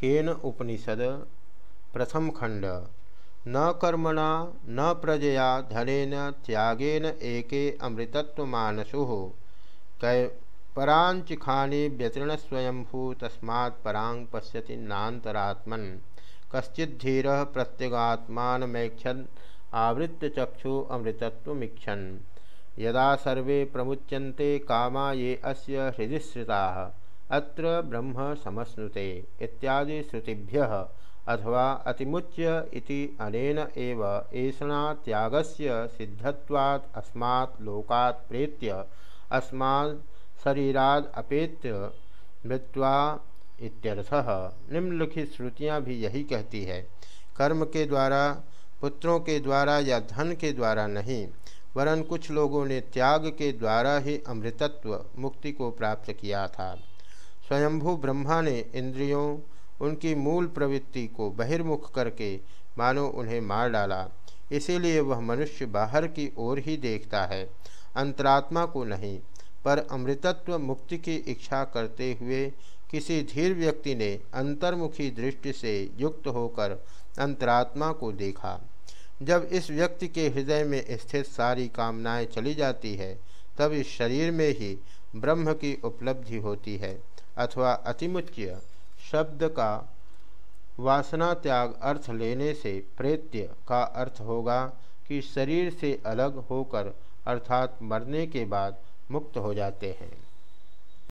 केन उपनिषद, प्रथम खंड। न कर्मणा, न प्रजया, धनेन, त्यागेन एके अमृतत्वमानसु। कै परांचिखानि व्यतीर्ण स्वयंभू, तस्मात् परांग पश्यति नान्तरात्मन। कश्चिद्धीर प्रत्यगात्मानमैक्षन आवृत्त चक्षु अमृतत्वमीक्षन यदा सर्वे प्रमुच्यन्ते कामा ये अस्य हृदि श्रिताः अत्र ब्रह्म समश्नुते इत्यादि श्रुतिभ्य अथवा अतिमुच्य इति अनेन एव एषणा त्यागस्य सिद्धत्वात् अस्मात् लोकात् प्रेत्य अस्मात् शरीराद अपेत्य मृत्वा इत्यर्थः। निम्नलिखित श्रुतियाँ भी यही कहती है, कर्म के द्वारा, पुत्रों के द्वारा या धन के द्वारा नहीं, वरन कुछ लोगों ने त्याग के द्वारा ही अमृतत्व मुक्ति को प्राप्त किया था। स्वयंभू ब्रह्मा ने इंद्रियों, उनकी मूल प्रवृत्ति को बहिर्मुख करके मानो उन्हें मार डाला। इसीलिए वह मनुष्य बाहर की ओर ही देखता है, अंतरात्मा को नहीं, पर अमृतत्व मुक्ति की इच्छा करते हुए किसी धीर व्यक्ति ने अंतर्मुखी दृष्टि से युक्त होकर अंतरात्मा को देखा। जब इस व्यक्ति के हृदय में स्थित सारी कामनाएँ चली जाती है, तब इस शरीर में ही ब्रह्म की उपलब्धि होती है। अथवा अतिमुच्य शब्द का वासना त्याग अर्थ लेने से प्रेत्य का अर्थ होगा कि शरीर से अलग होकर अर्थात मरने के बाद मुक्त हो जाते हैं।